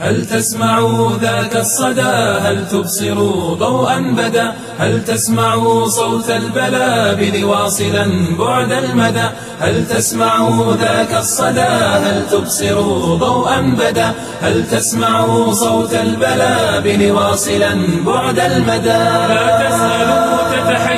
هل تسمعوا ذاك الصدى؟ هل تبصروا ضوءا بدا؟ هل تسمعوا صوت البلابل واصلا بعد المدى؟ هل تسمعوا ذاك الصدى؟ هل تبصروا ضوءا بدا؟ هل تسمعوا صوت البلابل واصلا بعد المدى؟ لا تسألوا تتحيروا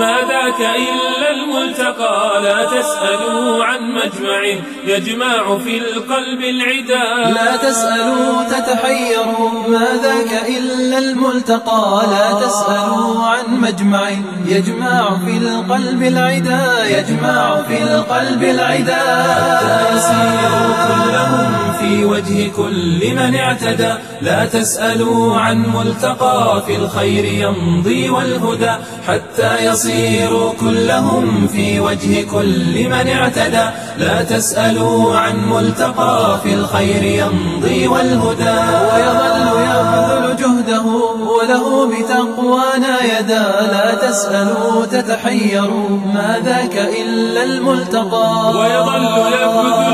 ما ذاك إلا الملتقى. لا تسألوا عن مجمع يجمع في القلب العدا. لا تسألوا تتحيروا ما ذاك إلا الملتقى. لا تسألوا عن مجمع يجمع في القلب العدا. يجمع في القلب العدا. كلهم في وجه كل من اعتدى. لا تسألوا عن ملتقى في الخير يمضي والهدى. حتى يصيروا كلهم في وجه كل من اعتدى. لا تسألوا عن ملتقى في الخير يمضي والهدى. ويظل يبذل جهده وله بتقوانا يدا لا تسألوا تتحيروا ما ذاك إلا الملتقى. ويظل يبذل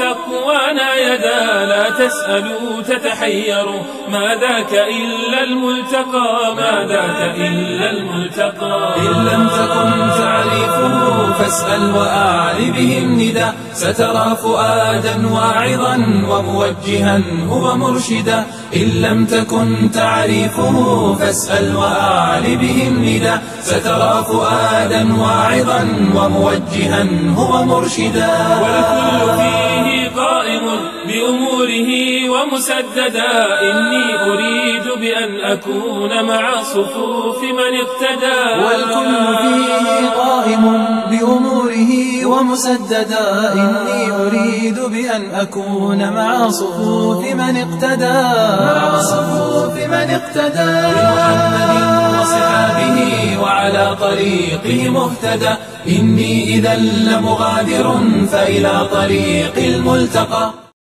وله بتقوانا يدا لا تسألوا تتحيروا. ما ذاك إلا الملتقى ما ذاك إلا الملتقى. إن لم تكن تعرفه فاسأل وأعل به الندى سترى فؤادا واعظا وموجها هو مرشدا. إن لم تكن تعرفه فاسأل وأعل به الندى سترى فؤادا واعظا وموجها هو مرشدا. والكل فيه قائم بأموره ومسددا. إني أريد بأن أكون مع صفوف من اقتدى. والكل فيه قائم بأموره ومسددا. إني أريد بأن أكون مع صفوف من اقتدى. مع صفوف من اقتدى. بمحمد وصحابه وعلى طريقه مهتدى. إني إذا لمغادر فإلى طريق الملتقى.